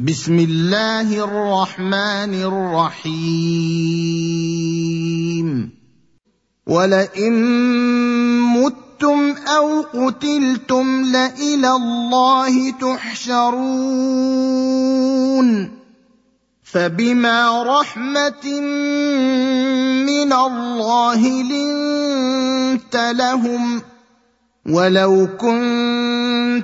بسم الله الرحمن الرحيم. ولئن متم أو قتلتم لإلى الله تحشرون. فبما رحمة من الله لنت لهم ولو كنت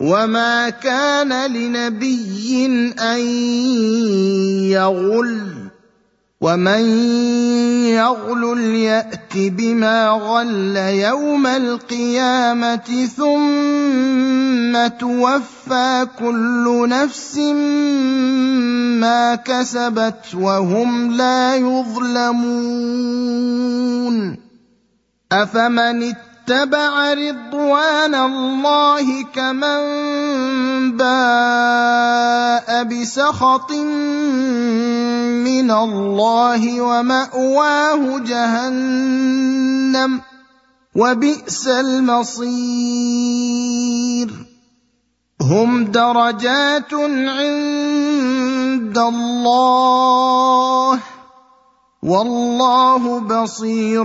وما كان لنبي ان يغل ومن يغل يات بما غل يوم القيامه ثم توفى كل نفس ما كسبت وهم لا يظلمون افمن اتبع رضوان الله كمن باء بسخط من الله ومأواه جهنم وبئس المصير. هم درجات عند الله. والله بصير.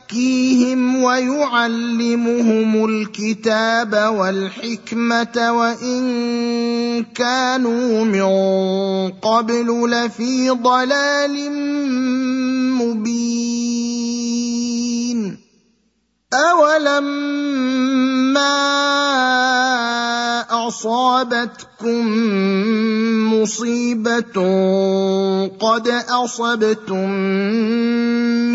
يزكيهم ويعلمهم الكتاب والحكمة وإن كانوا من قبل لفي ضلال مبين. أولما أصابتكم مصيبة قد أصبتم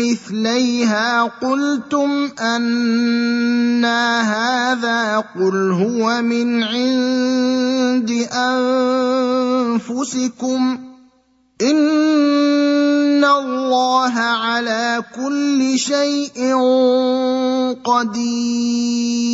مثليها قلتم أنا هذا قل هو من عند أنفسكم إن الله على كل شيء قدير